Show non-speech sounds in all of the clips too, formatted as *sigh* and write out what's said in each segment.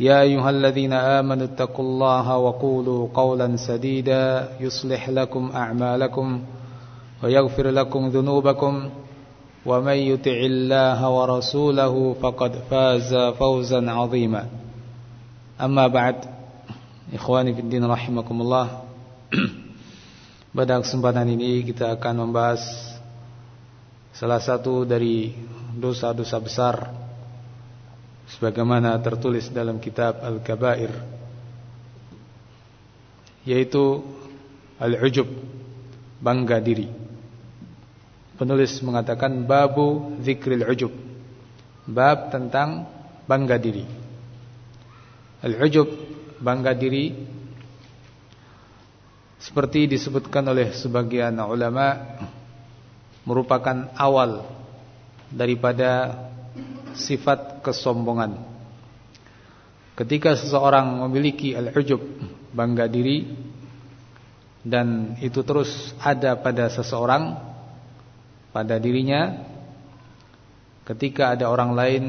يا أيها الذين آمنوا اتقوا الله وقولوا قولا سديدا يصلح لكم أعمالكم ويغفر لكم ذنوبكم ومن يطع الله ورسوله فقد فاز فوزا عظيما. أما بعد إخواني في الدين رحمكم الله *clears throat* Pada kesempatan ini kita akan membahas salah satu dari dosa-dosa besar sebagaimana tertulis dalam kitab Al-Kabair yaitu al-ujub bangga diri. Penulis mengatakan babu zikril ujub. Bab tentang bangga diri. Al-ujub bangga diri seperti disebutkan oleh sebagian ulama merupakan awal daripada sifat kesombongan. Ketika seseorang memiliki al-ujub, bangga diri dan itu terus ada pada seseorang pada dirinya ketika ada orang lain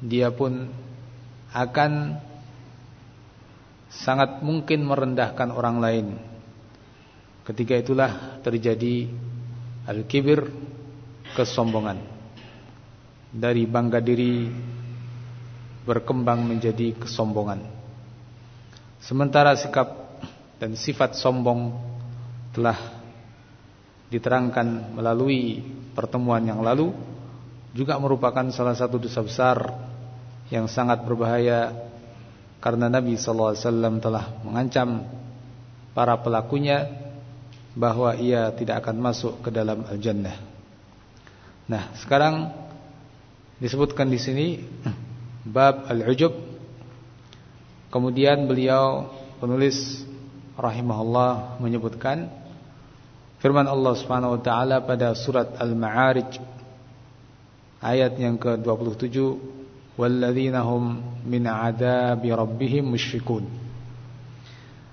dia pun akan sangat mungkin merendahkan orang lain. Ketika itulah terjadi al-kibir, kesombongan dari bangga diri berkembang menjadi kesombongan. Sementara sikap dan sifat sombong telah diterangkan melalui pertemuan yang lalu juga merupakan salah satu dosa besar yang sangat berbahaya karena Nabi sallallahu alaihi wasallam telah mengancam para pelakunya bahwa ia tidak akan masuk ke dalam al-jannah. Nah, sekarang disebutkan di sini bab al-ujub. Kemudian beliau penulis rahimahullah menyebutkan firman Allah Subhanahu wa taala pada surat Al-Ma'arij ayat yang ke-27 walladzina hum min 'adzabi rabbihim musyrikun.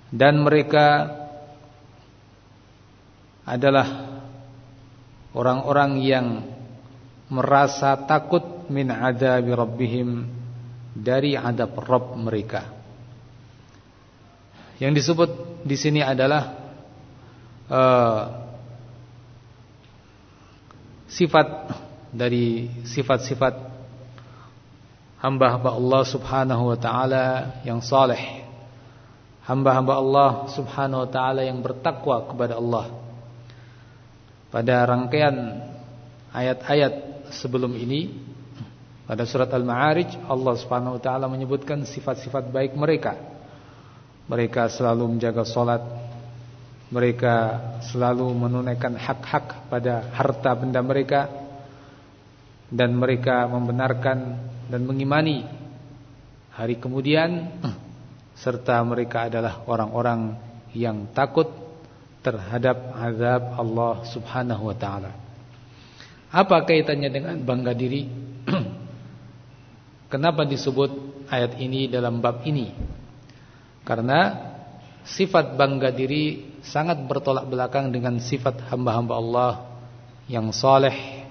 Dan mereka adalah orang-orang yang merasa takut min adabi rabbihim dari adab Rabb mereka. Yang disebut di sini adalah uh, sifat dari sifat-sifat hamba-hamba Allah Subhanahu wa taala yang saleh. Hamba-hamba Allah Subhanahu wa taala yang bertakwa kepada Allah. Pada rangkaian ayat-ayat sebelum ini pada surat Al-Ma'arij Allah Subhanahu wa taala menyebutkan sifat-sifat baik mereka. Mereka selalu menjaga salat. Mereka selalu menunaikan hak-hak pada harta benda mereka dan mereka membenarkan dan mengimani hari kemudian serta mereka adalah orang-orang yang takut terhadap azab Allah Subhanahu wa taala. Apa kaitannya dengan bangga diri? *clears throat* Kenapa disebut ayat ini dalam bab ini? Karena sifat bangga diri sangat bertolak belakang dengan sifat hamba-hamba Allah yang saleh.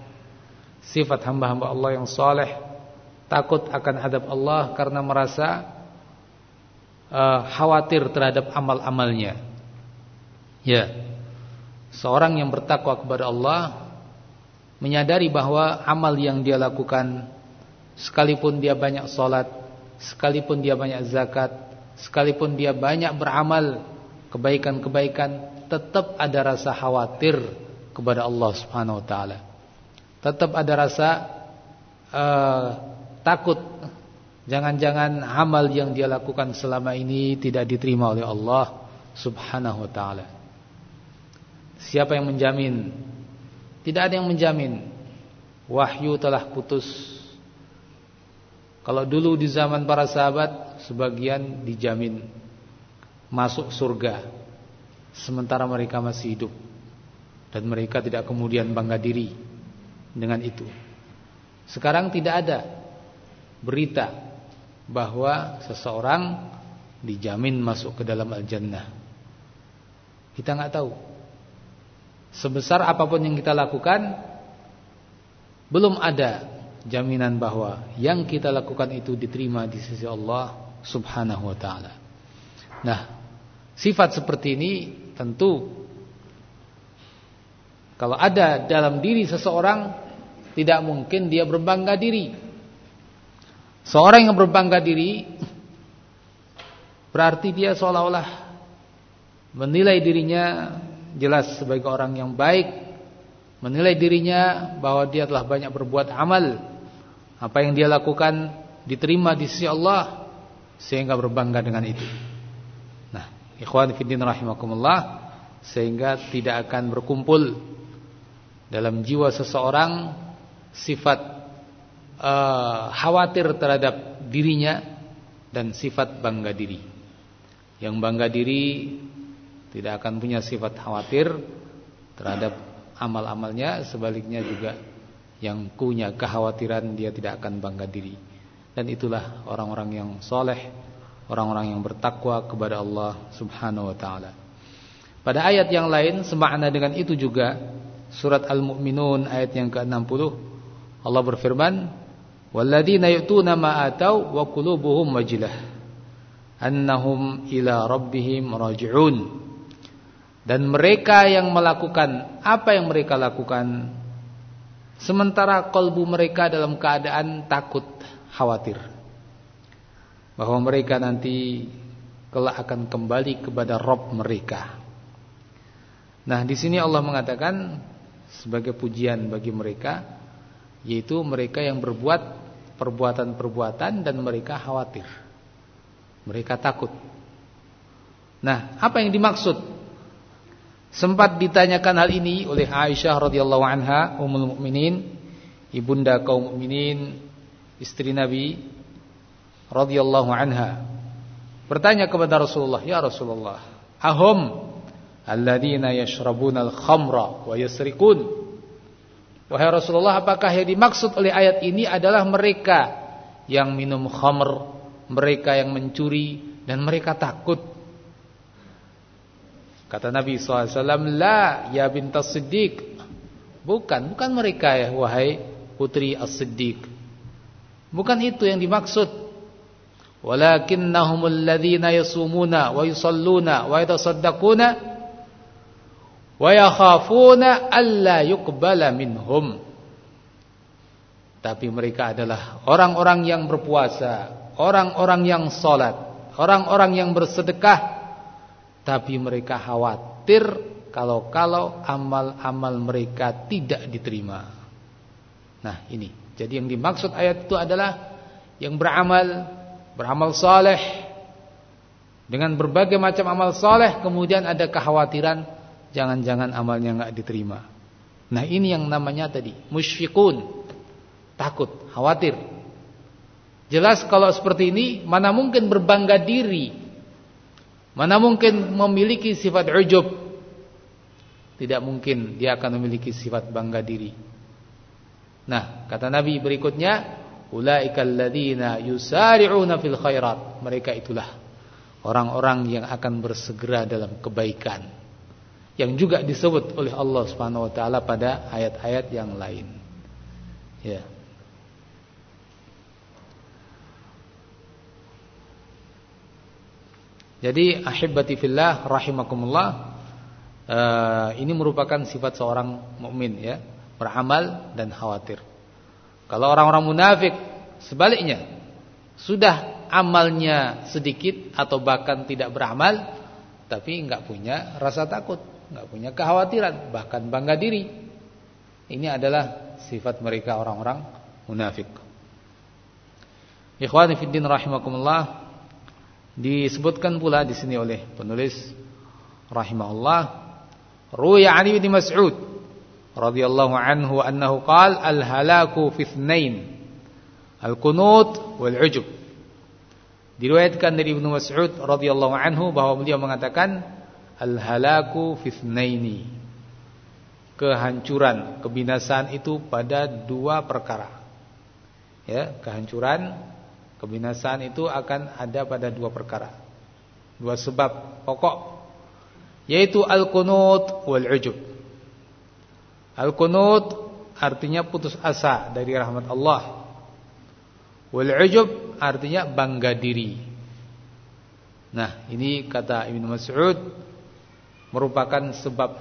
Sifat hamba-hamba Allah yang saleh takut akan hadap Allah karena merasa uh, khawatir terhadap amal-amalnya. Ya. Seorang yang bertakwa kepada Allah menyadari bahwa amal yang dia lakukan sekalipun dia banyak sholat, sekalipun dia banyak zakat, sekalipun dia banyak beramal kebaikan-kebaikan, tetap ada rasa khawatir kepada Allah Subhanahu wa taala. Tetap ada rasa uh, takut jangan-jangan amal yang dia lakukan selama ini tidak diterima oleh Allah Subhanahu wa taala. Siapa yang menjamin? Tidak ada yang menjamin. Wahyu telah putus. Kalau dulu di zaman para sahabat sebagian dijamin masuk surga sementara mereka masih hidup dan mereka tidak kemudian bangga diri dengan itu. Sekarang tidak ada berita bahwa seseorang dijamin masuk ke dalam al-jannah. Kita nggak tahu. Sebesar apa pun yang kita lakukan belum ada jaminan bahwa yang kita lakukan itu diterima di sisi Allah Subhanahu wa taala. Nah, sifat seperti ini tentu kalau ada dalam diri seseorang tidak mungkin dia berbangga diri. Seorang yang berbangga diri berarti dia seolah-olah menilai dirinya jelas sebagai orang yang baik, menilai dirinya bahwa dia telah banyak berbuat amal apa yang dia lakukan diterima di sisi Allah sehingga berbangga dengan itu. Nah, ikhwan fillah rahimakumullah sehingga tidak akan berkumpul dalam jiwa seseorang sifat uh, khawatir terhadap dirinya dan sifat bangga diri. Yang bangga diri tidak akan punya sifat khawatir terhadap amal-amalnya, sebaliknya juga yang punya kekhawatiran dia tidak akan bangga diri. Dan itulah orang-orang yang soleh, orang-orang yang bertakwa kepada Allah Subhanahu wa taala. Pada ayat yang lain semakna dengan itu juga surat Al-Mu'minun ayat yang ke-60 Allah berfirman, "Walladzina yu'tuna ma atau wa qulubuhum wajilah annahum ila rabbihim raji'un." Dan mereka yang melakukan apa yang mereka lakukan Sementara kolbu mereka dalam keadaan takut, khawatir. Bahwa mereka nanti kelak akan kembali kepada Rob mereka. Nah di sini Allah mengatakan sebagai pujian bagi mereka, yaitu mereka yang berbuat perbuatan-perbuatan dan mereka khawatir. Mereka takut. Nah, apa yang dimaksud Sempat ditanyakan hal ini oleh Aisyah radhiyallahu anha, ummul mukminin, ibunda kaum mukminin, istri Nabi radhiyallahu anha. Bertanya kepada Rasulullah, "Ya Rasulullah, ahum alladzina yashrabuna al-khamra wa yasrikun?" Wahai Rasulullah, apakah yang dimaksud oleh ayat ini adalah mereka yang minum khamr, mereka yang mencuri dan mereka takut Kata Nabi SAW, La ya bintas siddiq. Bukan, bukan mereka ya, wahai putri as-siddiq. Bukan itu yang dimaksud. Walakinnahumul ladhina yasumuna wa yusalluna wa yatasaddaquna wa yakhafuna alla yuqbala minhum. Tapi mereka adalah orang-orang yang berpuasa, orang-orang yang salat, orang-orang yang bersedekah tapi mereka khawatir kalau-kalau amal-amal mereka tidak diterima. Nah ini, jadi yang dimaksud ayat itu adalah yang beramal, beramal saleh dengan berbagai macam amal saleh, kemudian ada kekhawatiran jangan-jangan amalnya nggak diterima. Nah ini yang namanya tadi musyfikun, takut, khawatir. Jelas kalau seperti ini mana mungkin berbangga diri Mana mungkin memiliki sifat ujub? Tidak mungkin dia akan memiliki sifat bangga diri. Nah, kata Nabi berikutnya, ulaikal yusari'una fil khairat. Mereka itulah orang-orang yang akan bersegera dalam kebaikan. Yang juga disebut oleh Allah Subhanahu wa taala pada ayat-ayat yang lain. Ya. Jadi ahibati fillah rahimakumullah uh, ini merupakan sifat seorang mukmin ya, beramal dan khawatir. Kalau orang-orang munafik sebaliknya sudah amalnya sedikit atau bahkan tidak beramal tapi enggak punya rasa takut, enggak punya kekhawatiran, bahkan bangga diri. Ini adalah sifat mereka orang-orang munafik. Ikhwani fi din rahimakumullah disebutkan pula di sini oleh penulis rahimahullah ruya Ali bin Mas'ud radhiyallahu anhu annahu qala al halaku fi ithnain al qunut wal ujub diriwayatkan dari Ibnu Mas'ud radhiyallahu anhu bahwa beliau mengatakan al halaku fi ithnaini. Kehancuran kebinasaan itu pada dua perkara. Ya kehancuran Kebinasaan itu akan ada pada dua perkara. Dua sebab pokok yaitu al-qunut wal ujub. Al-qunut artinya putus asa dari rahmat Allah. Wal ujub artinya bangga diri. Nah, ini kata Ibnu Mas'ud merupakan sebab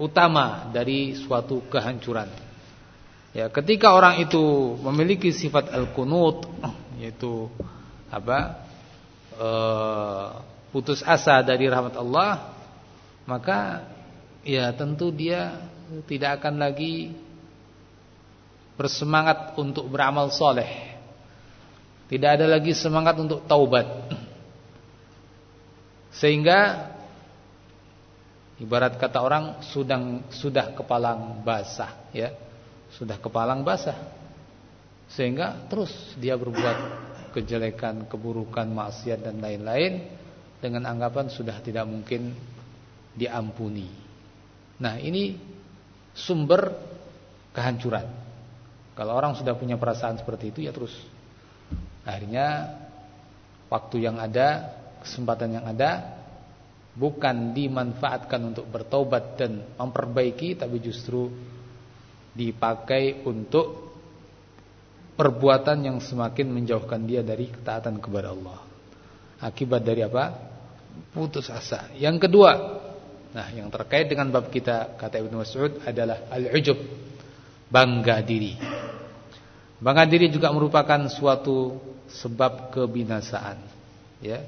utama dari suatu kehancuran. Ya, ketika orang itu memiliki sifat al-qunut *clears throat* yaitu apa? E, putus asa dari rahmat Allah, maka ya tentu dia tidak akan lagi bersemangat untuk beramal soleh. Tidak ada lagi semangat untuk taubat. *clears throat* Sehingga ibarat kata orang sudah sudah kepalang basah, ya sudah kepalang basah sehingga terus dia berbuat kejelekan, keburukan, maksiat dan lain-lain dengan anggapan sudah tidak mungkin diampuni. Nah, ini sumber kehancuran. Kalau orang sudah punya perasaan seperti itu ya terus akhirnya waktu yang ada, kesempatan yang ada bukan dimanfaatkan untuk bertobat dan memperbaiki tapi justru dipakai untuk perbuatan yang semakin menjauhkan dia dari ketaatan kepada Allah. Akibat dari apa? Putus asa. Yang kedua, nah yang terkait dengan bab kita kata Ibnu Mas'ud adalah al-ujub, bangga diri. Bangga diri juga merupakan suatu sebab kebinasaan, ya.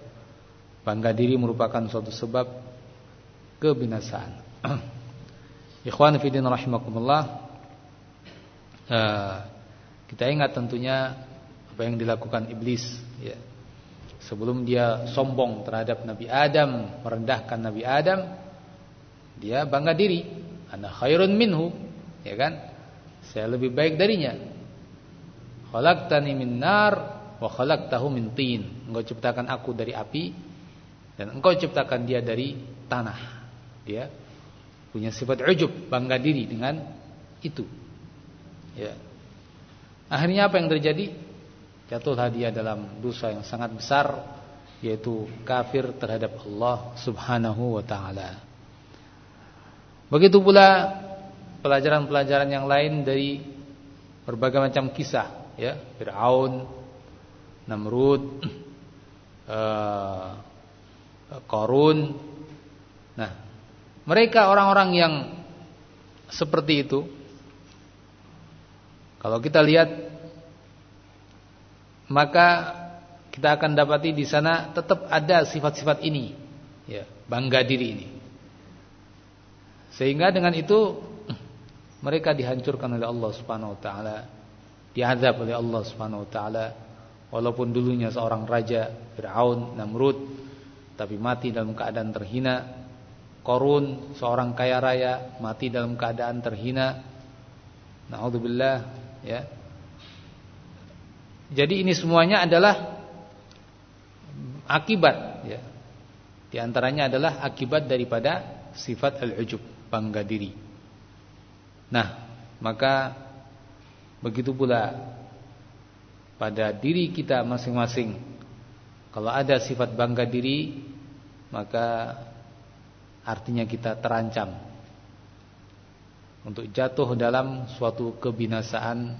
Bangga diri merupakan suatu sebab kebinasaan. *clears throat* Ikhwan fillah rahimakumullah, Kita ingat tentunya apa yang dilakukan iblis ya. Sebelum dia sombong terhadap Nabi Adam, merendahkan Nabi Adam, dia bangga diri, ana khairun minhu, ya kan? Saya lebih baik darinya. Khalaqtani min nar wa khalaqtahu min tin. Engkau ciptakan aku dari api dan engkau ciptakan dia dari tanah. Dia punya sifat ujub, bangga diri dengan itu. Ya. Akhirnya apa yang terjadi? Jatuhlah dia dalam dosa yang sangat besar yaitu kafir terhadap Allah Subhanahu wa taala. Begitu pula pelajaran-pelajaran yang lain dari berbagai macam kisah ya, Firaun, Namrud, *clears throat* uh, Korun. Nah, mereka orang-orang yang seperti itu kalau kita lihat maka kita akan dapati di sana tetap ada sifat-sifat ini, ya, bangga diri ini. Sehingga dengan itu mereka dihancurkan oleh Allah Subhanahu wa taala, diazab oleh Allah Subhanahu wa taala walaupun dulunya seorang raja Firaun, Namrud tapi mati dalam keadaan terhina. Korun seorang kaya raya mati dalam keadaan terhina. Nauzubillah ya. Jadi ini semuanya adalah akibat ya. Di antaranya adalah akibat daripada sifat al-ujub, bangga diri. Nah, maka begitu pula pada diri kita masing-masing. Kalau ada sifat bangga diri, maka artinya kita terancam untuk jatuh dalam suatu kebinasaan.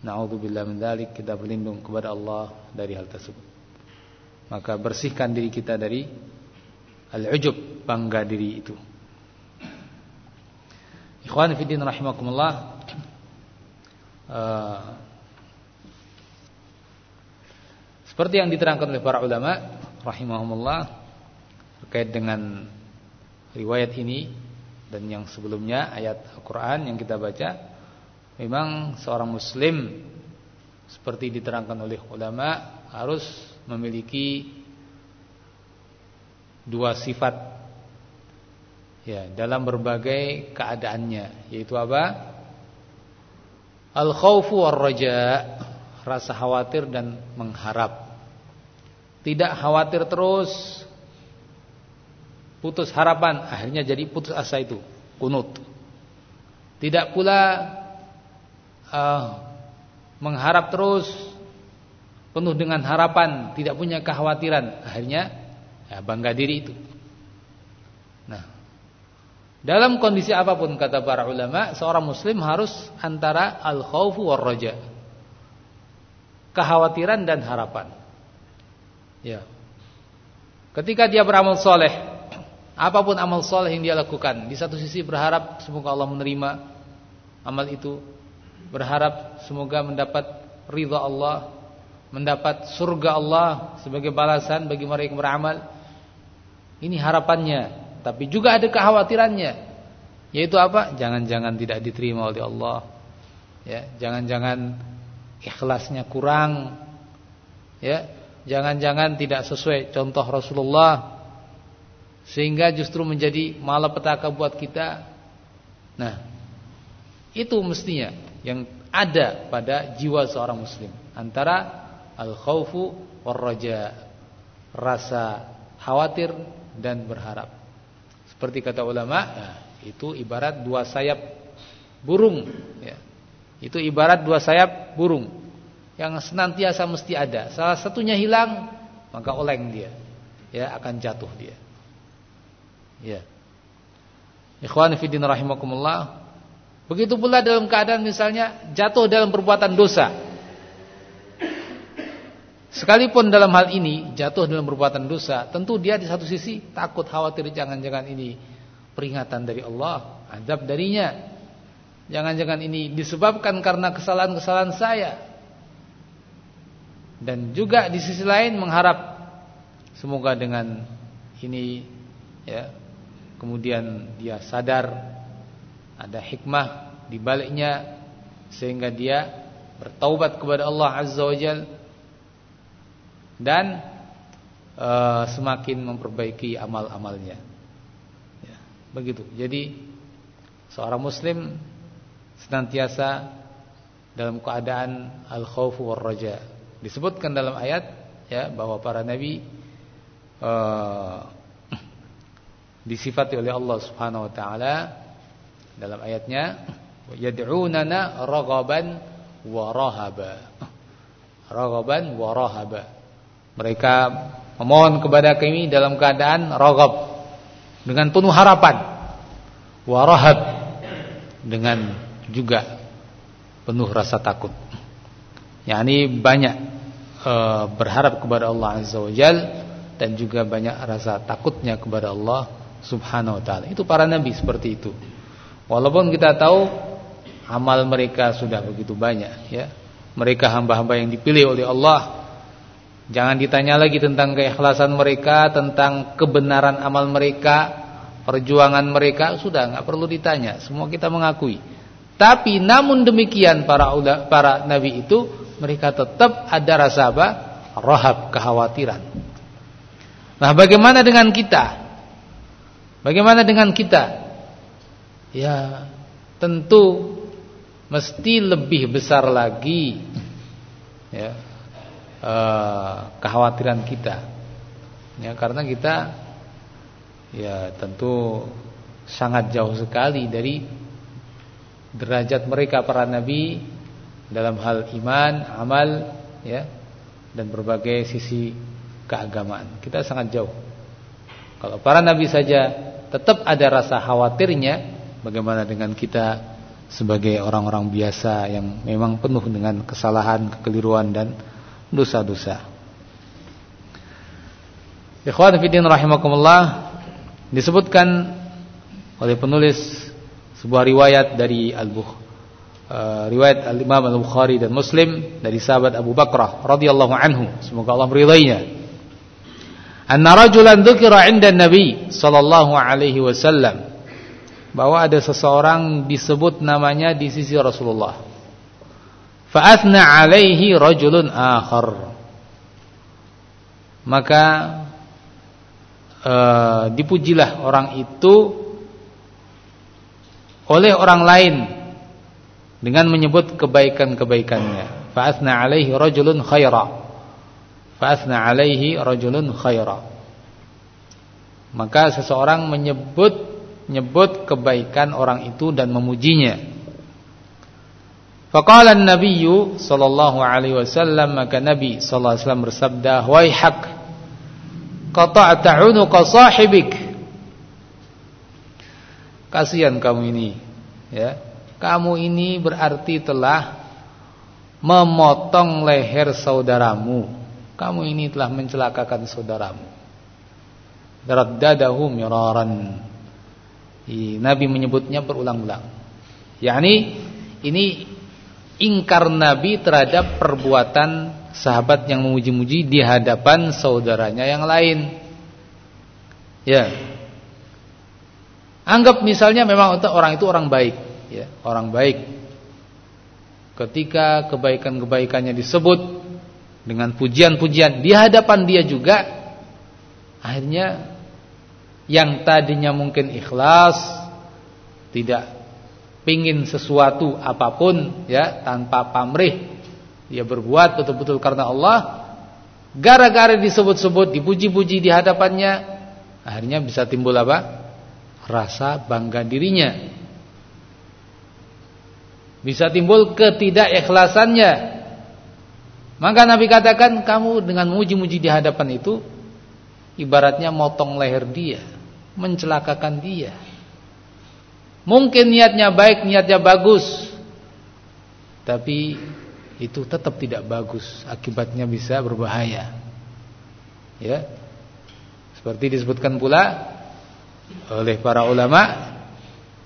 Nauzubillah min dzalik, kita berlindung kepada Allah dari hal tersebut. Maka bersihkan diri kita dari al-ujub, bangga diri itu. Ikhwan fi din rahimakumullah. Uh, Seperti yang diterangkan oleh para ulama rahimahumullah terkait dengan riwayat ini dan yang sebelumnya ayat Al-Qur'an yang kita baca memang seorang muslim seperti diterangkan oleh ulama harus memiliki dua sifat ya dalam berbagai keadaannya yaitu apa? Al-khaufu war-raja, rasa khawatir dan mengharap. Tidak khawatir terus putus harapan, akhirnya jadi putus asa itu, kunut. Tidak pula uh, mengharap terus penuh dengan harapan, tidak punya kekhawatiran, akhirnya ya, bangga diri itu. Nah, dalam kondisi apa pun kata para ulama, seorang muslim harus antara al-khaufu war-raja. Kekhawatiran dan harapan. Ya. Ketika dia beramal soleh, apa pun amal soleh yang dia lakukan, di satu sisi berharap semoga Allah menerima amal itu, berharap semoga mendapat ridha Allah, mendapat surga Allah sebagai balasan bagi mereka yang beramal. Ini harapannya. Tapi juga ada kekhawatirannya. Yaitu apa? Jangan-jangan tidak diterima oleh Allah. Ya, jangan-jangan ikhlasnya kurang. Ya, jangan-jangan tidak sesuai contoh Rasulullah sehingga justru menjadi malapetaka buat kita. Nah, itu mestinya yang ada pada jiwa seorang muslim antara al-khaufu war-raja, rasa khawatir dan berharap. Seperti kata ulama, ya, itu ibarat dua sayap burung. Ya. Itu ibarat dua sayap burung yang senantiasa mesti ada. Salah satunya hilang, maka oleng dia, ya akan jatuh dia. Ya. Ikhwan fillah rahimakumullah. Begitu pula dalam keadaan misalnya jatuh dalam perbuatan dosa. Sekalipun dalam hal ini jatuh dalam perbuatan dosa, tentu dia di satu sisi takut khawatir jangan-jangan ini peringatan dari Allah, azab darinya. Jangan-jangan ini disebabkan karena kesalahan-kesalahan saya. Dan juga di sisi lain mengharap semoga dengan ini ya kemudian dia sadar ada hikmah di baliknya sehingga dia bertaubat kepada Allah Azza wa Jalla dan uh, semakin memperbaiki amal-amalnya. Ya, begitu. Jadi seorang muslim senantiasa dalam keadaan al-khauf war raja. Disebutkan dalam ayat ya bahwa para nabi uh, disifati oleh Allah Subhanahu wa taala dalam ayatnya yad'unana raghaban wa rahaba. Raghaban wa rahaba. Mereka memohon kepada kami dalam keadaan ragab dengan penuh harapan, warahab dengan juga penuh rasa takut. yakni banyak e, berharap kepada Allah Azza wa dan juga banyak rasa takutnya kepada Allah Subhanahu wa taala. Itu para nabi seperti itu. Walaupun kita tahu amal mereka sudah begitu banyak ya. Mereka hamba-hamba yang dipilih oleh Allah Jangan ditanya lagi tentang keikhlasan mereka, tentang kebenaran amal mereka, perjuangan mereka, sudah nggak perlu ditanya, semua kita mengakui. Tapi namun demikian para para nabi itu mereka tetap ada rasa apa? Rahab, kekhawatiran. Nah, bagaimana dengan kita? Bagaimana dengan kita? Ya, tentu mesti lebih besar lagi ya uh, kekhawatiran kita. Ya, karena kita ya tentu sangat jauh sekali dari derajat mereka para nabi dalam hal iman, amal, ya, dan berbagai sisi keagamaan. Kita sangat jauh. Kalau para nabi saja tetap ada rasa khawatirnya, bagaimana dengan kita sebagai orang-orang biasa yang memang penuh dengan kesalahan, kekeliruan dan dosa-dosa. Ikhwan fillah rahimakumullah disebutkan oleh penulis sebuah riwayat dari Al-Bukh uh, riwayat Al-Imam Al-Bukhari dan Muslim dari sahabat Abu Bakrah radhiyallahu anhu. Semoga Allah meridainya anna rajulan dzukira 'inda Nabi sallallahu alaihi wasallam bahwa ada seseorang disebut namanya di sisi Rasulullah fa athna 'alaihi rajulun akhar maka uh, dipujilah orang itu oleh orang lain dengan menyebut kebaikan-kebaikannya. Fa'athna alaihi rajulun khaira. Fa'athna alaihi rajulun khaira. Maka seseorang menyebut menyebut kebaikan orang itu dan memujinya. Faqala an-nabiy sallallahu alaihi wasallam maka Nabi sallallahu alaihi wasallam bersabda, "Waihak qata'ta 'unuqa sahibik." Kasihan kamu ini, ya kamu ini berarti telah memotong leher saudaramu. Kamu ini telah mencelakakan saudaramu. Raddadahu miraran. Nabi menyebutnya berulang-ulang. yakni ini ingkar Nabi terhadap perbuatan sahabat yang memuji-muji di hadapan saudaranya yang lain. Ya. Anggap misalnya memang orang itu orang baik ya, orang baik. Ketika kebaikan-kebaikannya disebut dengan pujian-pujian di hadapan dia juga, akhirnya yang tadinya mungkin ikhlas, tidak pingin sesuatu apa pun ya tanpa pamrih, dia berbuat betul-betul karena Allah, gara-gara disebut-sebut, dipuji-puji di hadapannya, akhirnya bisa timbul apa? Rasa bangga dirinya bisa timbul ketidakikhlasannya. Maka Nabi katakan kamu dengan muji-muji di hadapan itu ibaratnya motong leher dia, mencelakakan dia. Mungkin niatnya baik, niatnya bagus. Tapi itu tetap tidak bagus, akibatnya bisa berbahaya. Ya. Seperti disebutkan pula oleh para ulama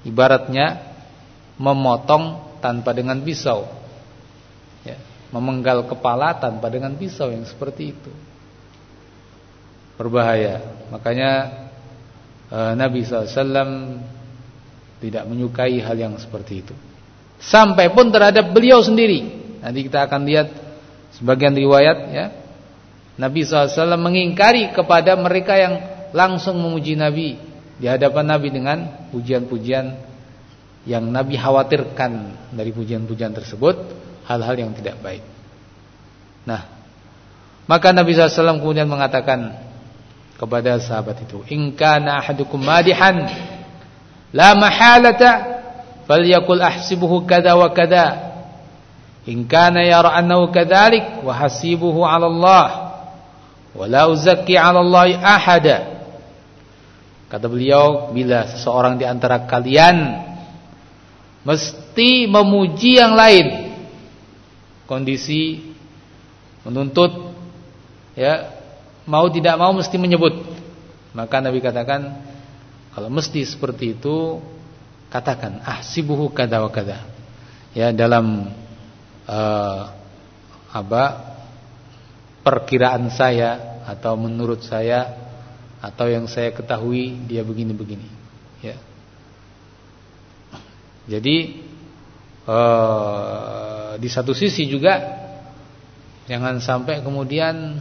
ibaratnya memotong tanpa dengan pisau memenggal kepala tanpa dengan pisau yang seperti itu. Berbahaya. Makanya e, Nabi SAW tidak menyukai hal yang seperti itu. Sampai pun terhadap beliau sendiri. Nanti kita akan lihat sebagian riwayat ya. Nabi SAW mengingkari kepada mereka yang langsung memuji Nabi di hadapan Nabi dengan pujian-pujian yang Nabi khawatirkan dari pujian-pujian tersebut hal-hal yang tidak baik. Nah, maka Nabi SAW kemudian mengatakan kepada sahabat itu, "In kana ahadukum madihan la mahalata falyakul ahsibuhu kada wa kada. In kana yara annahu kadzalik wa hasibuhu 'ala Allah wa la uzakki 'ala Allah ahada." Kata beliau, bila seseorang di antara kalian mesti memuji yang lain. Kondisi menuntut ya, mau tidak mau mesti menyebut. Maka Nabi katakan kalau mesti seperti itu katakan ahsibuhu kada wa kada. Ya dalam uh, apa perkiraan saya atau menurut saya atau yang saya ketahui dia begini-begini ya jadi eh, di satu sisi juga jangan sampai kemudian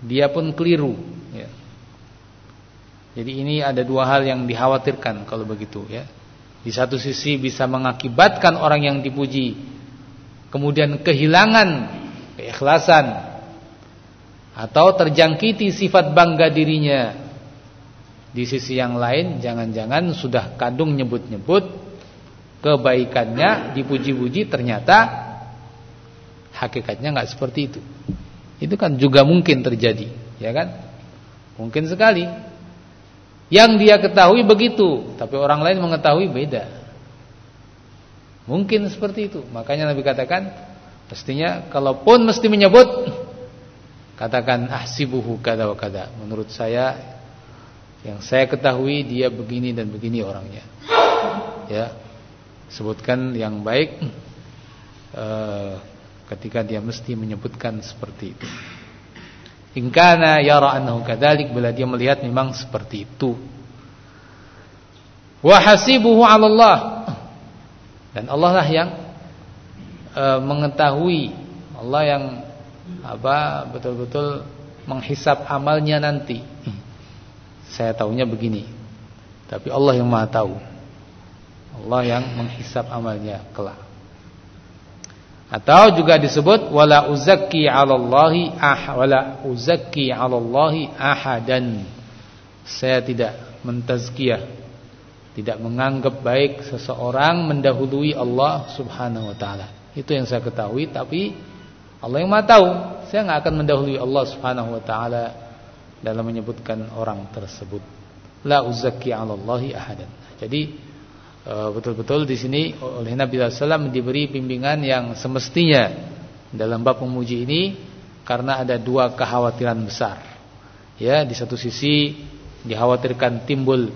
dia pun keliru. Ya. Jadi ini ada dua hal yang dikhawatirkan kalau begitu ya. Di satu sisi bisa mengakibatkan orang yang dipuji kemudian kehilangan keikhlasan atau terjangkiti sifat bangga dirinya di sisi yang lain jangan-jangan sudah kadung nyebut-nyebut kebaikannya dipuji-puji ternyata hakikatnya nggak seperti itu. Itu kan juga mungkin terjadi, ya kan? Mungkin sekali. Yang dia ketahui begitu, tapi orang lain mengetahui beda. Mungkin seperti itu. Makanya Nabi katakan, pastinya kalaupun mesti menyebut katakan ahsibuhu kada wa kada. Menurut saya yang saya ketahui dia begini dan begini orangnya. Ya. Sebutkan yang baik uh, ketika dia mesti menyebutkan seperti itu. Ingkana yara annahu kadzalik bila dia melihat memang seperti itu. Wa hasibuhu Allah. Dan Allah lah yang e, mengetahui, Allah yang apa betul-betul menghisap amalnya nanti. Saya tahunya begini. Tapi Allah yang Maha tahu. Allah yang menghisap amalnya kelak. Atau juga disebut wala uzakki 'alallahi ah wala uzakki 'alallahi ahadan. Saya tidak mentazkiyah, tidak menganggap baik seseorang mendahului Allah Subhanahu wa taala. Itu yang saya ketahui tapi Allah yang Maha tahu. Saya enggak akan mendahului Allah Subhanahu wa taala dalam menyebutkan orang tersebut. La uzakki 'alallahi ahadan. Jadi betul-betul di sini oleh Nabi SAW diberi bimbingan yang semestinya dalam bab memuji ini karena ada dua kekhawatiran besar. Ya, di satu sisi dikhawatirkan timbul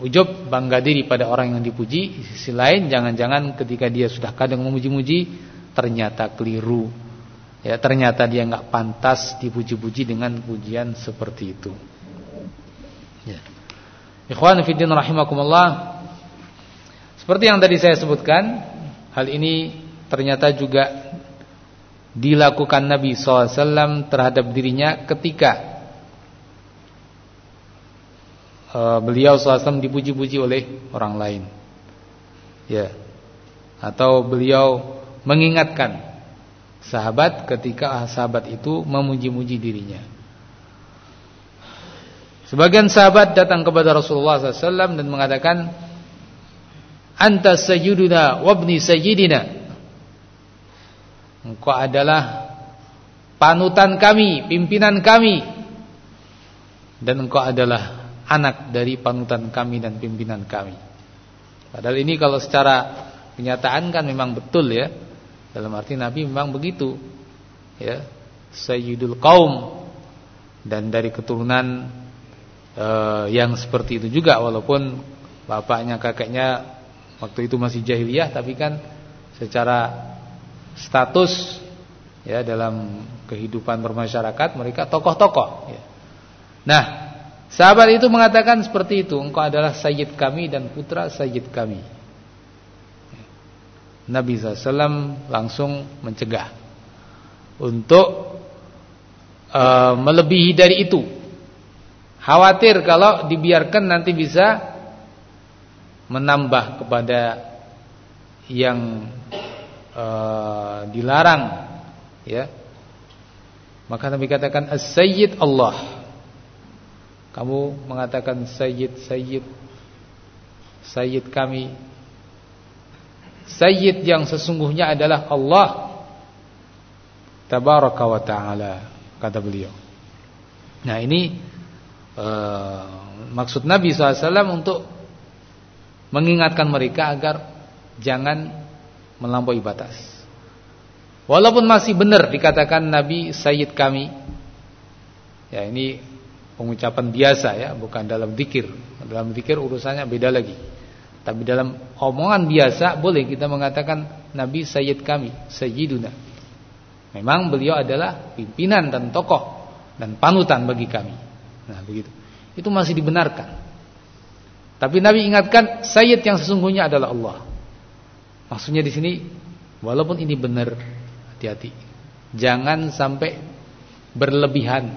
ujub bangga diri pada orang yang dipuji, di sisi lain jangan-jangan ketika dia sudah kadang memuji-muji ternyata keliru. Ya, ternyata dia nggak pantas dipuji-puji dengan pujian seperti itu. Ya. Ikhwan fillah rahimakumullah, seperti yang tadi saya sebutkan, hal ini ternyata juga dilakukan Nabi SAW terhadap dirinya ketika uh, beliau SAW dipuji-puji oleh orang lain. Ya. Atau beliau mengingatkan sahabat ketika sahabat itu memuji-muji dirinya. Sebagian sahabat datang kepada Rasulullah SAW dan mengatakan, anta sayyiduna wabni sayyidina. Engkau adalah panutan kami pimpinan kami. Dan engkau adalah anak dari panutan kami dan pimpinan kami. Padahal ini kalau secara kenyataan kan memang betul ya. Dalam arti Nabi memang begitu ya. Sayyidul kaum dan dari keturunan uh, yang seperti itu juga walaupun bapaknya kakeknya Waktu itu masih jahiliyah tapi kan secara status ya dalam kehidupan bermasyarakat mereka tokoh-tokoh ya. Nah, sahabat itu mengatakan seperti itu, engkau adalah sayyid kami dan putra sayyid kami. Nabi SAW langsung mencegah untuk uh, melebihi dari itu. Khawatir kalau dibiarkan nanti bisa menambah kepada yang uh, dilarang ya. Maka Nabi katakan as-sayyid Allah. Kamu mengatakan sayyid sayyid sayyid kami. Sayyid yang sesungguhnya adalah Allah. Tabaraka wa taala kata beliau. Nah ini uh, maksud Nabi SAW untuk mengingatkan mereka agar jangan melampaui batas. Walaupun masih benar dikatakan Nabi Sayyid kami. Ya ini pengucapan biasa ya, bukan dalam zikir. Dalam zikir urusannya beda lagi. Tapi dalam omongan biasa boleh kita mengatakan Nabi Sayyid kami, Sayyiduna. Memang beliau adalah pimpinan dan tokoh dan panutan bagi kami. Nah, begitu. Itu masih dibenarkan. Tapi Nabi ingatkan sayyid yang sesungguhnya adalah Allah. Maksudnya di sini walaupun ini benar hati-hati. Jangan sampai berlebihan.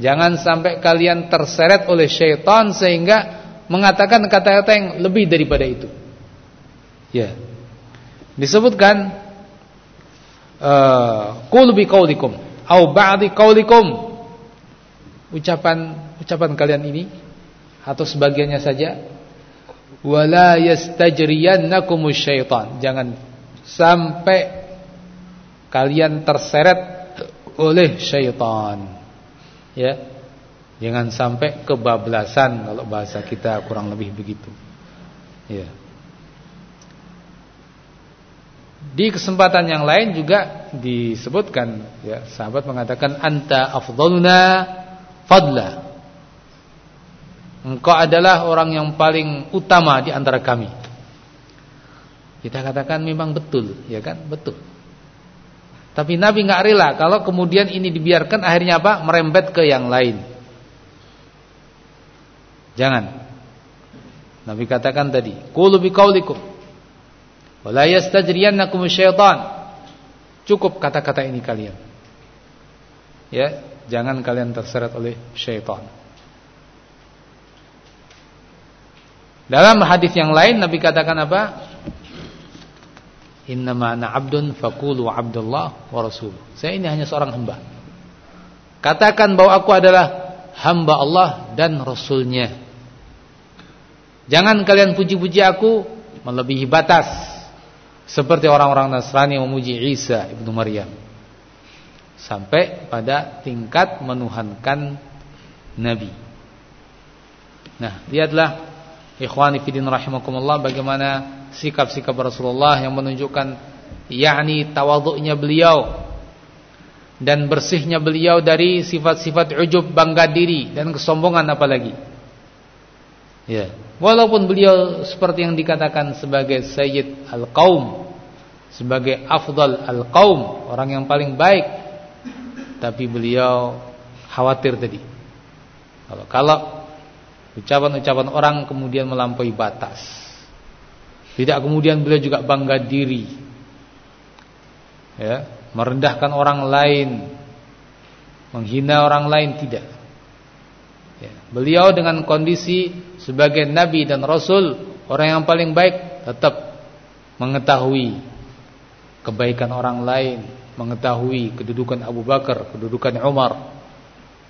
Jangan sampai kalian terseret oleh syaitan sehingga mengatakan kata-kata yang lebih daripada itu. Ya. Disebutkan uh, qul bi qaulikum au ba'di qaulikum. Ucapan ucapan kalian ini atau sebagiannya saja. Wala yastajriyannakumus syaitan. Jangan sampai kalian terseret oleh syaitan. Ya. Jangan sampai kebablasan kalau bahasa kita kurang lebih begitu. Ya. Di kesempatan yang lain juga disebutkan ya sahabat mengatakan anta afdaluna fadla Engkau adalah orang yang paling utama di antara kami. Kita katakan memang betul, ya kan? Betul. Tapi Nabi nggak rela kalau kemudian ini dibiarkan akhirnya apa? Merembet ke yang lain. Jangan. Nabi katakan tadi, "Qulu biqaulikum wa la yastajriyannakum syaitan." Cukup kata-kata ini kalian. Ya, jangan kalian terseret oleh syaitan. Dalam hadis yang lain Nabi katakan apa? Innama ana abdun faqulu abdullah wa rasul. Saya ini hanya seorang hamba. Katakan bahwa aku adalah hamba Allah dan rasulnya. Jangan kalian puji-puji aku melebihi batas seperti orang-orang Nasrani memuji Isa ibnu Maryam. Sampai pada tingkat menuhankan nabi. Nah, lihatlah ikhwani fillah rahimakumullah bagaimana sikap-sikap Rasulullah yang menunjukkan yakni tawaduknya beliau dan bersihnya beliau dari sifat-sifat ujub bangga diri dan kesombongan apalagi. Ya, walaupun beliau seperti yang dikatakan sebagai sayyid al-qaum, sebagai afdal al-qaum, orang yang paling baik, tapi beliau khawatir tadi. Kalau kalau ucapan-ucapan orang kemudian melampaui batas tidak kemudian beliau juga bangga diri. Ya, merendahkan orang lain, menghina orang lain tidak. Ya, beliau dengan kondisi sebagai nabi dan rasul, orang yang paling baik tetap mengetahui kebaikan orang lain, mengetahui kedudukan Abu Bakar, kedudukan Umar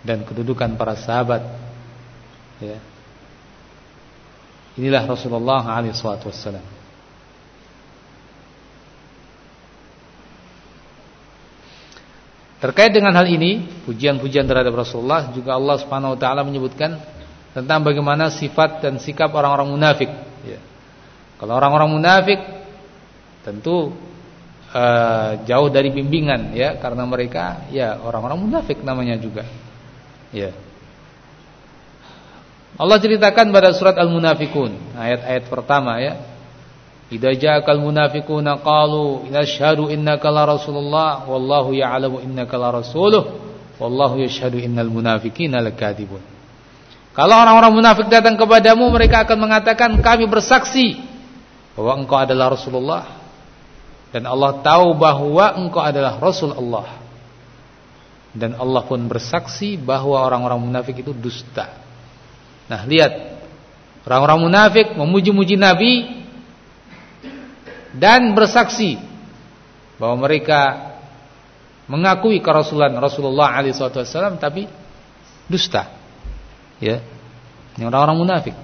dan kedudukan para sahabat. Ya. Inilah Rasulullah alaihi. Terkait dengan hal ini, pujian-pujian terhadap Rasulullah juga Allah Subhanahu wa taala menyebutkan tentang bagaimana sifat dan sikap orang-orang munafik, ya. Kalau orang-orang munafik tentu uh, jauh dari bimbingan ya karena mereka ya orang-orang munafik namanya juga. Ya. Allah ceritakan pada surat Al-Munafikun ayat-ayat pertama ya Idza ja'akal munafiquna qalu nashhadu innaka la rasulullah wallahu ya'lamu innaka la rasuluh wallahu yashhadu innal munafiqina lakadzibun. Kalau orang-orang munafik datang kepadamu mereka akan mengatakan kami bersaksi bahwa engkau adalah Rasulullah dan Allah tahu bahwa engkau adalah Rasul Allah. Dan Allah pun bersaksi bahwa orang-orang munafik itu dusta. Nah, lihat orang-orang munafik memuji-muji Nabi dan bersaksi bahwa mereka mengakui kerasulan Rasulullah SAW tapi dusta. Ya. Ini orang-orang munafik.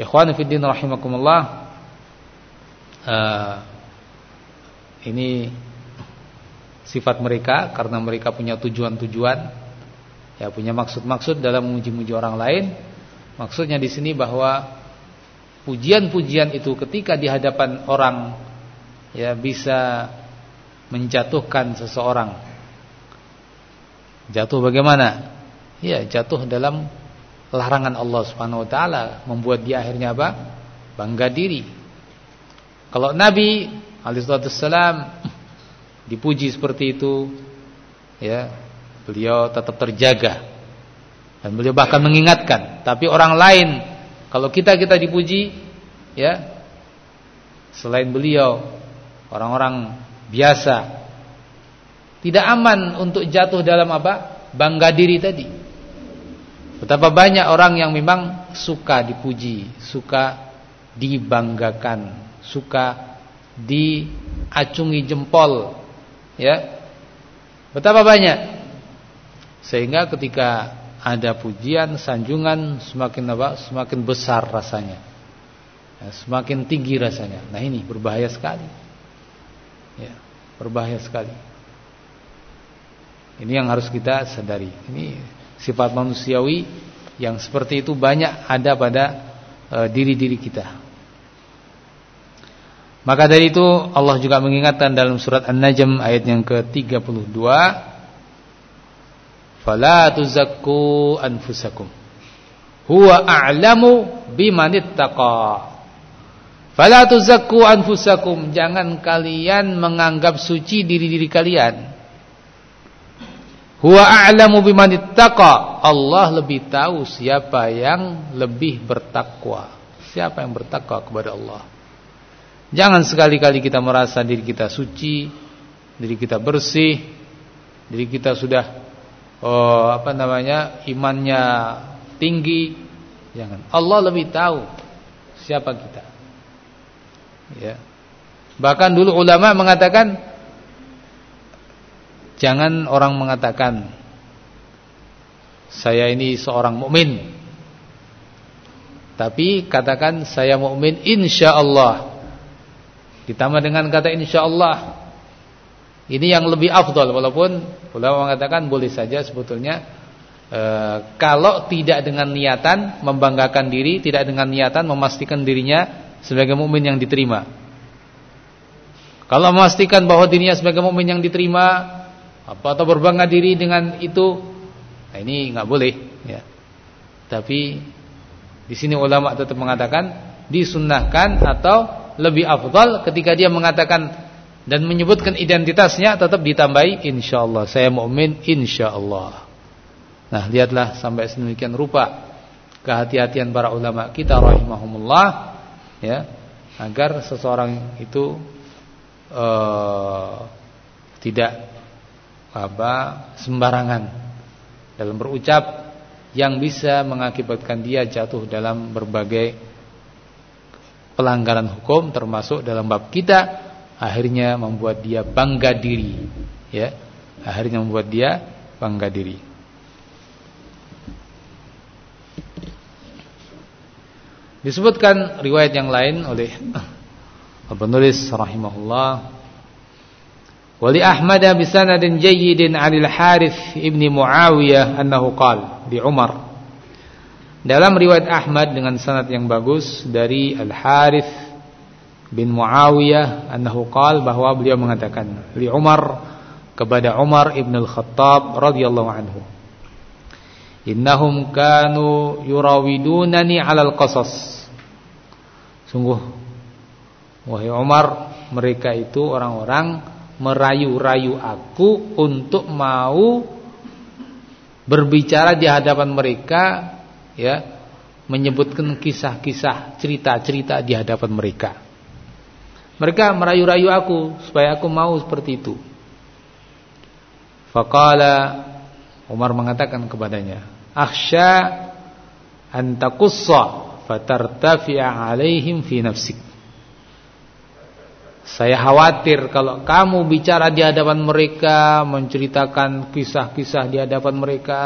Ikhwan fi din rahimakumullah. Uh, ini sifat mereka karena mereka punya tujuan-tujuan ya punya maksud-maksud dalam memuji-muji orang lain. Maksudnya di sini bahwa pujian-pujian itu ketika di hadapan orang ya bisa menjatuhkan seseorang. Jatuh bagaimana? Ya, jatuh dalam larangan Allah Subhanahu wa taala, membuat dia akhirnya apa? Bangga diri. Kalau Nabi alaihissalam dipuji seperti itu, ya, beliau tetap terjaga. Dan beliau bahkan mengingatkan, tapi orang lain kalau kita kita dipuji, ya, selain beliau, orang-orang biasa, tidak aman untuk jatuh dalam apa? Bangga diri tadi. Betapa banyak orang yang memang suka dipuji, suka dibanggakan, suka diacungi jempol, ya. Betapa banyak. Sehingga ketika ada pujian, sanjungan semakin apa? Semakin besar rasanya. Ya, semakin tinggi rasanya. Nah, ini berbahaya sekali. Ya, berbahaya sekali. Ini yang harus kita sadari. Ini sifat manusiawi yang seperti itu banyak ada pada eh, diri-diri uh, kita. Maka dari itu Allah juga mengingatkan dalam surat An-Najm ayat yang ke-32 fala tuzakku anfusakum huwa a'lamu bimanittaqa Fala tuzakku anfusakum, jangan kalian menganggap suci diri-diri kalian. Huwa a'lamu biman ittaqa. Allah lebih tahu siapa yang lebih bertakwa. Siapa yang bertakwa kepada Allah. Jangan sekali-kali kita merasa diri kita suci, diri kita bersih, diri kita sudah oh, apa namanya? imannya tinggi. Jangan. Allah lebih tahu siapa kita. Ya. Bahkan dulu ulama mengatakan jangan orang mengatakan saya ini seorang mukmin. Tapi katakan saya mukmin insyaallah. Ditambah dengan kata insyaallah. Ini yang lebih afdal walaupun ulama mengatakan boleh saja sebetulnya e, kalau tidak dengan niatan membanggakan diri, tidak dengan niatan memastikan dirinya sebagai mukmin yang diterima. Kalau memastikan bahwa dirinya sebagai mukmin yang diterima, apa atau berbangga diri dengan itu, nah ini nggak boleh. Ya. Tapi di sini ulama tetap mengatakan disunnahkan atau lebih afdal ketika dia mengatakan dan menyebutkan identitasnya tetap ditambahi insyaallah saya mukmin insyaallah. Nah, lihatlah sampai sedemikian rupa kehati-hatian para ulama kita rahimahumullah ya agar seseorang itu uh, tidak apa sembarangan dalam berucap yang bisa mengakibatkan dia jatuh dalam berbagai pelanggaran hukum termasuk dalam bab kita akhirnya membuat dia bangga diri ya. Akhirnya membuat dia bangga diri. Disebutkan riwayat yang lain oleh *coughs* penulis rahimahullah. Wali Ahmad bi sanadin jayyidin 'anil Harith ibni Muawiyah annahu qala di Umar. Dalam riwayat Ahmad dengan sanad yang bagus dari Al Harith bin Muawiyah annahu qala bahwa beliau mengatakan li Umar kepada Umar ibn al-Khattab radhiyallahu anhu Innahum kanu yurawidunani 'alal qasas. Sungguh wahai Umar, mereka itu orang-orang merayu-rayu aku untuk mau berbicara di hadapan mereka ya, menyebutkan kisah-kisah, cerita-cerita di hadapan mereka. Mereka merayu-rayu aku supaya aku mau seperti itu. Faqala Umar mengatakan kepadanya, "Akhsha an taqussa fatartafi'a 'alaihim fi nafsik." Saya khawatir kalau kamu bicara di hadapan mereka, menceritakan kisah-kisah di hadapan mereka,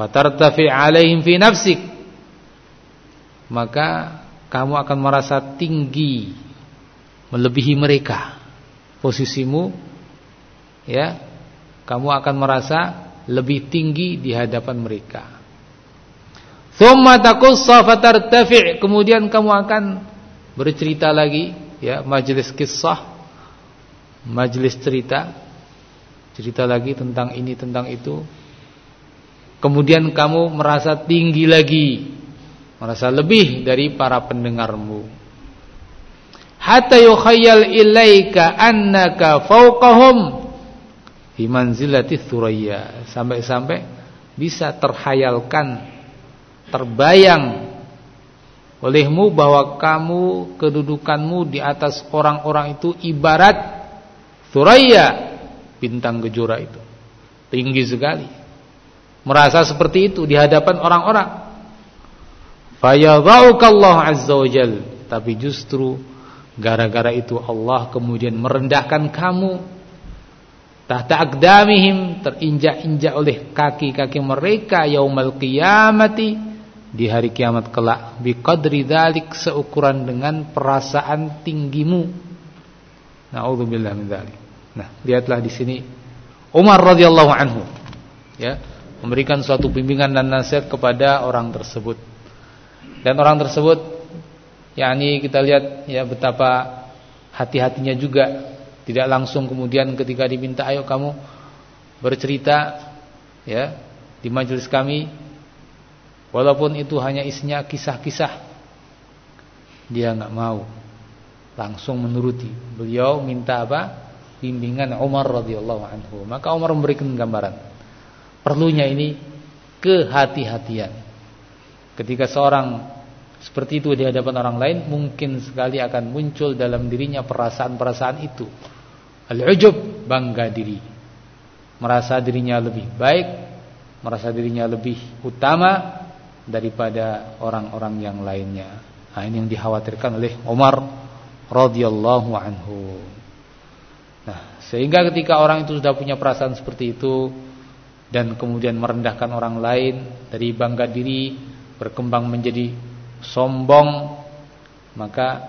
fatartafi' 'alaihim fi nafsik, maka kamu akan merasa tinggi melebihi mereka. Posisimu ya kamu akan merasa lebih tinggi di hadapan mereka. Thumma taqussa fatartafi' kemudian kamu akan bercerita lagi ya majelis kisah majelis cerita cerita lagi tentang ini tentang itu. Kemudian kamu merasa tinggi lagi merasa lebih dari para pendengarmu hatta yukhayyal ilaika annaka fawqahum fi manzilati thuraya sampai-sampai bisa terhayalkan terbayang olehmu bahwa kamu kedudukanmu di atas orang-orang itu ibarat thuraya bintang kejora itu. Tinggi sekali. Merasa seperti itu di hadapan orang-orang. Fayadhaukallahu azza wajal. Tapi justru gara-gara itu Allah kemudian merendahkan kamu. Tahta aqdamihim terinjak-injak oleh kaki-kaki mereka yaumal qiyamati di hari kiamat kelak. Biqadri dzalik seukuran dengan perasaan tinggimu. Naudzubillah min dzalik nah lihatlah di sini Umar radhiyallahu anhu ya memberikan suatu bimbingan dan nasihat kepada orang tersebut. Dan orang tersebut yakni kita lihat ya betapa hati-hatinya juga tidak langsung kemudian ketika diminta ayo kamu bercerita ya di majelis kami walaupun itu hanya isinya kisah-kisah dia nggak mau langsung menuruti. Beliau minta apa? Bimbingan Umar radhiyallahu anhu. Maka Umar memberikan gambaran. Perlunya ini kehati-hatian. Ketika seorang seperti itu di hadapan orang lain, mungkin sekali akan muncul dalam dirinya perasaan-perasaan itu. Al-ujub, bangga diri. Merasa dirinya lebih baik, merasa dirinya lebih utama daripada orang-orang yang lainnya. Nah, ini yang dikhawatirkan oleh Umar radhiyallahu anhu. Nah, sehingga ketika orang itu sudah punya perasaan seperti itu dan kemudian merendahkan orang lain dari bangga diri berkembang menjadi sombong, maka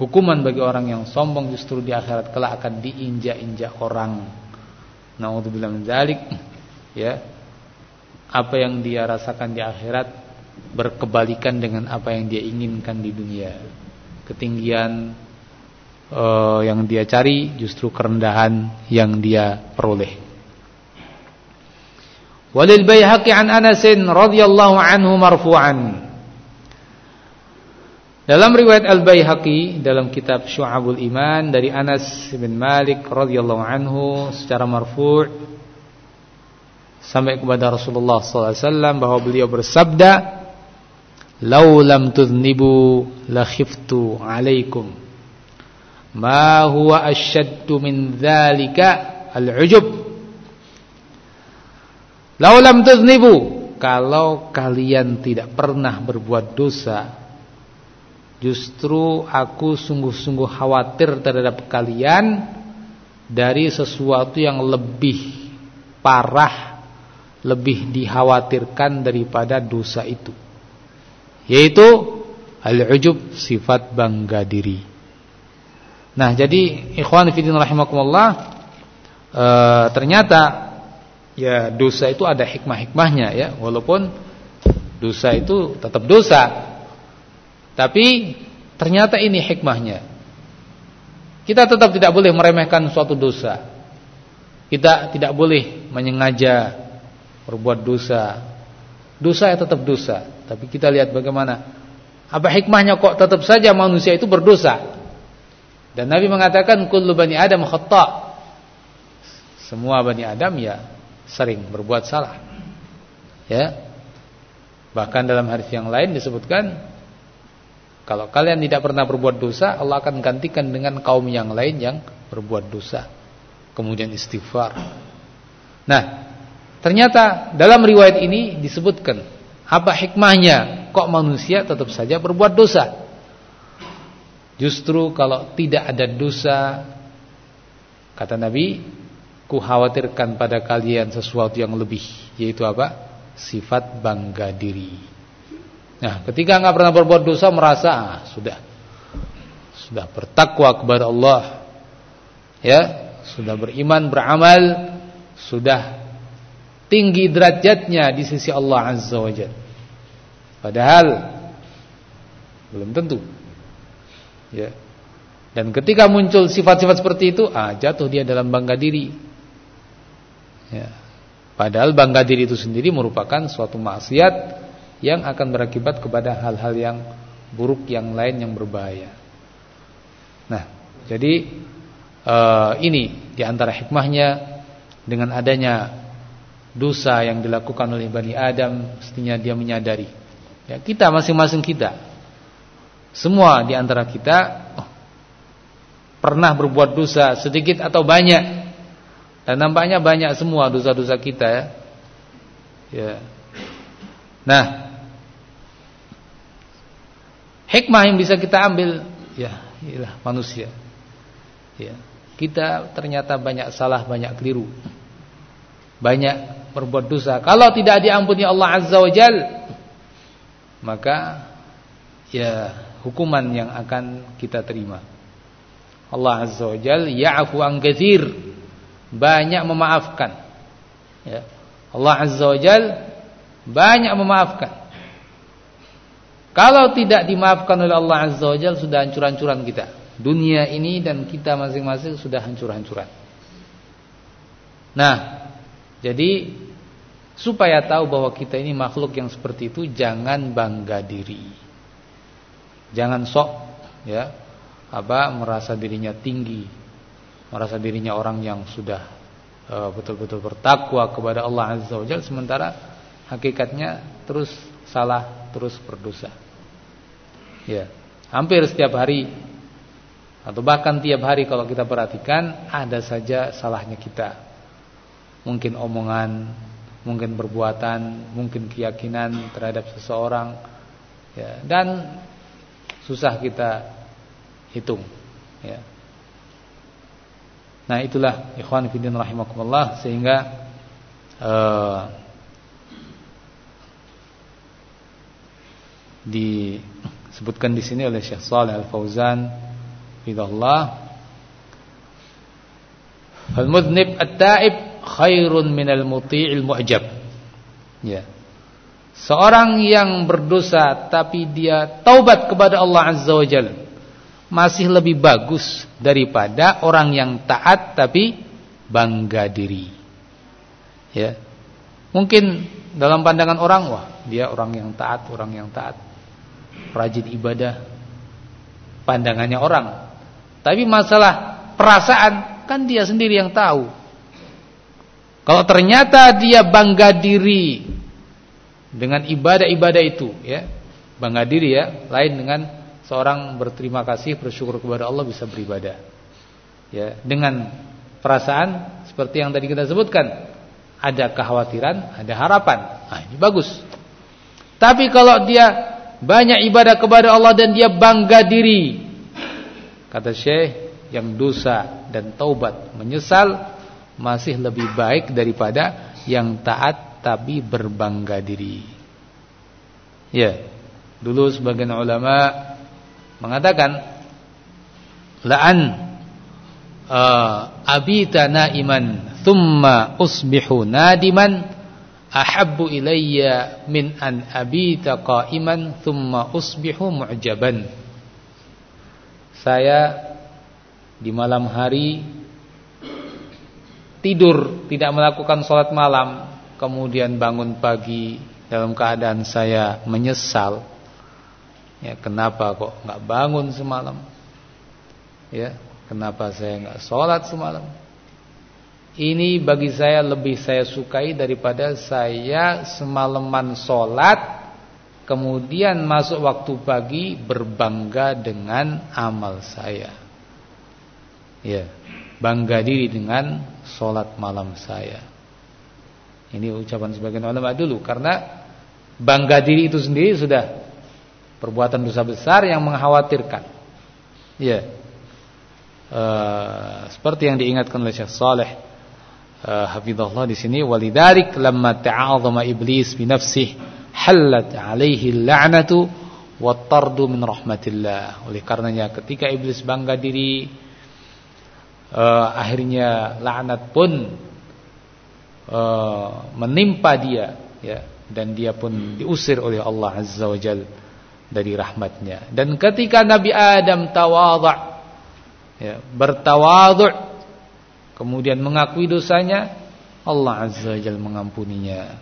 hukuman bagi orang yang sombong justru di akhirat kelak akan diinjak-injak orang. Nauzubillah min dzalik. Ya. Apa yang dia rasakan di akhirat berkebalikan dengan apa yang dia inginkan di dunia ketinggian uh, yang dia cari justru kerendahan yang dia peroleh. Walil Baihaqi an Anas radhiyallahu anhu marfu'an. Dalam riwayat Al-Baihaqi dalam kitab Syu'abul Iman dari Anas bin Malik radhiyallahu anhu secara marfu' sampai kepada Rasulullah sallallahu alaihi wasallam bahwa beliau bersabda Lau lam tudnibu la khiftu alaikum. Ma huwa asyaddu min dzalika al-ujub. Lau lam tudnibu kalau kalian tidak pernah berbuat dosa justru aku sungguh-sungguh khawatir terhadap kalian dari sesuatu yang lebih parah lebih dikhawatirkan daripada dosa itu yaitu al-ujub sifat bangga diri. Nah, jadi ikhwan fillah rahimakumullah e, ternyata ya dosa itu ada hikmah-hikmahnya ya, walaupun dosa itu tetap dosa. Tapi ternyata ini hikmahnya. Kita tetap tidak boleh meremehkan suatu dosa. Kita tidak boleh menyengaja berbuat dosa. Dosa ya tetap dosa. Tapi kita lihat bagaimana apa hikmahnya kok tetap saja manusia itu berdosa. Dan Nabi mengatakan kullu bani Adam khata. Semua bani Adam ya sering berbuat salah. Ya. Bahkan dalam hadis yang lain disebutkan kalau kalian tidak pernah berbuat dosa, Allah akan gantikan dengan kaum yang lain yang berbuat dosa. Kemudian istighfar. Nah, ternyata dalam riwayat ini disebutkan apa hikmahnya? Kok manusia tetap saja berbuat dosa? Justru kalau tidak ada dosa, kata Nabi, ku khawatirkan pada kalian sesuatu yang lebih, yaitu apa? Sifat bangga diri. Nah, ketika nggak pernah berbuat dosa, merasa ah, sudah, sudah bertakwa kepada Allah, ya, sudah beriman, beramal, sudah tinggi derajatnya di sisi Allah Azza wa Jalla. Padahal belum tentu. Ya. Dan ketika muncul sifat-sifat seperti itu, ah jatuh dia dalam bangga diri. Ya. Padahal bangga diri itu sendiri merupakan suatu maksiat yang akan berakibat kepada hal-hal yang buruk yang lain yang berbahaya. Nah, jadi uh, ini di antara hikmahnya dengan adanya dosa yang dilakukan oleh Bani Adam, mestinya dia menyadari Ya, kita masing-masing kita. Semua di antara kita oh, pernah berbuat dosa sedikit atau banyak. Dan nampaknya banyak semua dosa-dosa kita ya. Ya. Nah, hikmah yang bisa kita ambil ya, ialah manusia. Ya. Kita ternyata banyak salah, banyak keliru. Banyak berbuat dosa. Kalau tidak diampuni Allah Azza wa Jalla maka ya hukuman yang akan kita terima. Allah Azza wa Jal ya'fu an katsir, banyak memaafkan. Ya. Allah Azza wa Jal banyak memaafkan. Kalau tidak dimaafkan oleh Allah Azza wa Jal sudah hancur-hancuran kita. Dunia ini dan kita masing-masing sudah hancur-hancuran. Nah, jadi Supaya tahu bahwa kita ini makhluk yang seperti itu Jangan bangga diri Jangan sok ya apa merasa dirinya tinggi, merasa dirinya orang yang sudah e, betul-betul bertakwa kepada Allah Azza wa Jalla sementara hakikatnya terus salah, terus berdosa. Ya, hampir setiap hari atau bahkan tiap hari kalau kita perhatikan ada saja salahnya kita. Mungkin omongan, mungkin perbuatan, mungkin keyakinan terhadap seseorang. Ya, dan susah kita hitung ya. Nah, itulah ikhwan fillah rahimakumullah sehingga uh, disebutkan di sini oleh Syekh Shalih Al-Fauzan fidallah Fal mudnib at-ta'ib khairun minal muti'il mu'jab. Ya. Seorang yang berdosa tapi dia taubat kepada Allah Azza wa Jalla masih lebih bagus daripada orang yang taat tapi bangga diri. Ya. Mungkin dalam pandangan orang wah, dia orang yang taat, orang yang taat. Rajin ibadah. Pandangannya orang. Tapi masalah perasaan kan dia sendiri yang tahu. Kalau ternyata dia bangga diri dengan ibadah-ibadah itu ya bangga diri ya lain dengan seorang berterima kasih bersyukur kepada Allah bisa beribadah ya dengan perasaan seperti yang tadi kita sebutkan ada kekhawatiran ada harapan nah ini bagus tapi kalau dia banyak ibadah kepada Allah dan dia bangga diri kata Syekh yang dosa dan taubat menyesal masih lebih baik daripada yang taat tapi berbangga diri. Ya, dulu sebagian ulama mengatakan la'an uh, abita naiman thumma usbihu nadiman ahabbu ilayya min an abita qa'iman thumma usbihu mu'jaban. Saya di malam hari tidur tidak melakukan sholat malam kemudian bangun pagi dalam keadaan saya menyesal. Ya kenapa kok nggak bangun semalam? Ya kenapa saya nggak sholat semalam ini bagi saya lebih saya sukai daripada saya semalaman sholat kemudian masuk waktu pagi berbangga dengan amal saya ya bangga diri dengan sholat malam saya ini ucapan sebagian ulama dulu karena bangga diri itu sendiri sudah perbuatan dosa besar yang mengkhawatirkan. Ya. Uh, seperti yang diingatkan oleh Syekh Saleh uh, hafizahullah di sini walidarik lamma ta'azama iblis bi nafsihi halat alaihi la'natu wa tardu min rahmatillah. Oleh karenanya ketika iblis bangga diri uh, akhirnya laknat pun uh, menimpa dia ya dan dia pun diusir oleh Allah Azza wa Jal dari rahmatnya dan ketika Nabi Adam tawadhu ya bertawadhu kemudian mengakui dosanya Allah Azza wa mengampuninya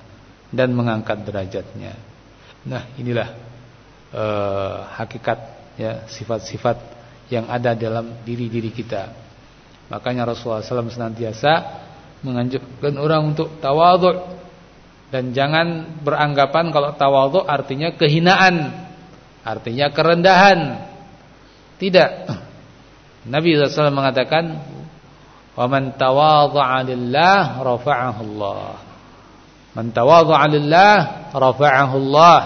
dan mengangkat derajatnya nah inilah uh, hakikat ya sifat-sifat yang ada dalam diri-diri kita makanya Rasulullah SAW senantiasa menganjurkan orang untuk tawadhu dan jangan beranggapan kalau tawadhu artinya kehinaan, artinya kerendahan. Tidak. Nabi SAW mengatakan, "Wa man tawadha'a lillah rafa'ahu Allah." Man tawadha'a lillah rafa'ahu Allah.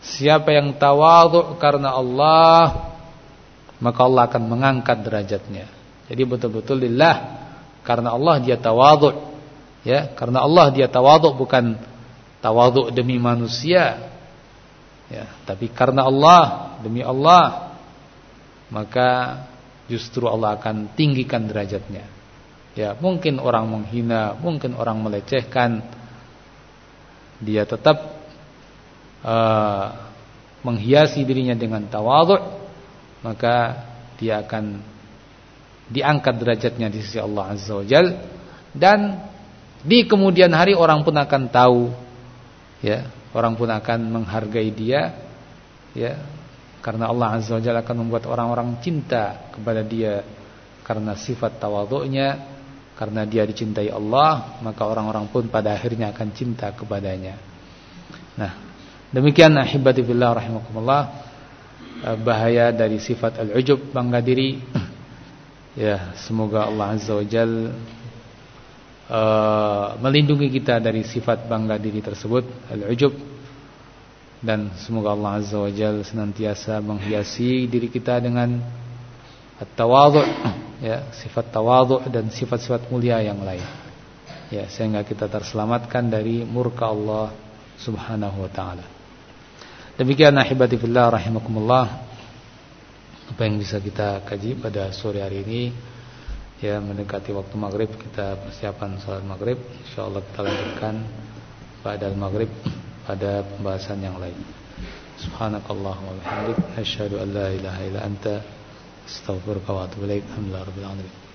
Siapa yang tawadhu karena Allah, maka Allah akan mengangkat derajatnya. Jadi betul-betul lillah karena Allah dia tawadhu. Ya, karena Allah dia tawadhu bukan tawadhu demi manusia. Ya, tapi karena Allah, demi Allah maka justru Allah akan tinggikan derajatnya. Ya, mungkin orang menghina, mungkin orang melecehkan. Dia tetap uh, menghiasi dirinya dengan tawadhu maka dia akan diangkat derajatnya di sisi Allah Azza wa dan di kemudian hari orang pun akan tahu ya orang pun akan menghargai dia ya karena Allah Azza wa akan membuat orang-orang cinta kepada dia karena sifat tawaduknya karena dia dicintai Allah maka orang-orang pun pada akhirnya akan cinta kepadanya. Nah demikian ahibati billah rahimakumullah. Eh, bahaya dari sifat al-ujub bangga diri. *clears throat* Ya semoga Allah Azza wa Jalla uh, melindungi kita dari sifat bangga diri tersebut al-ujub. Dan semoga Allah Azza wa Jalla senantiasa menghiasi diri kita dengan at-tawadhu *clears throat* ya sifat tawadhu dan sifat-sifat mulia yang lain. Ya sehingga kita terselamatkan dari murka Allah Subhanahu wa taala. Demikian ahibati fillah rahimakumullah. Apa yang bisa kita kaji pada sore hari ini? Ya mendekati waktu maghrib kita persiapan salat maghrib. Insyaallah kita lanjutkan pada maghrib pada pembahasan yang lain. Subhanakallah wa bihamdik asyhadu an la ilaha illa anta astaghfiruka wa atubu ilaik. Alhamdulillah rabbil alamin.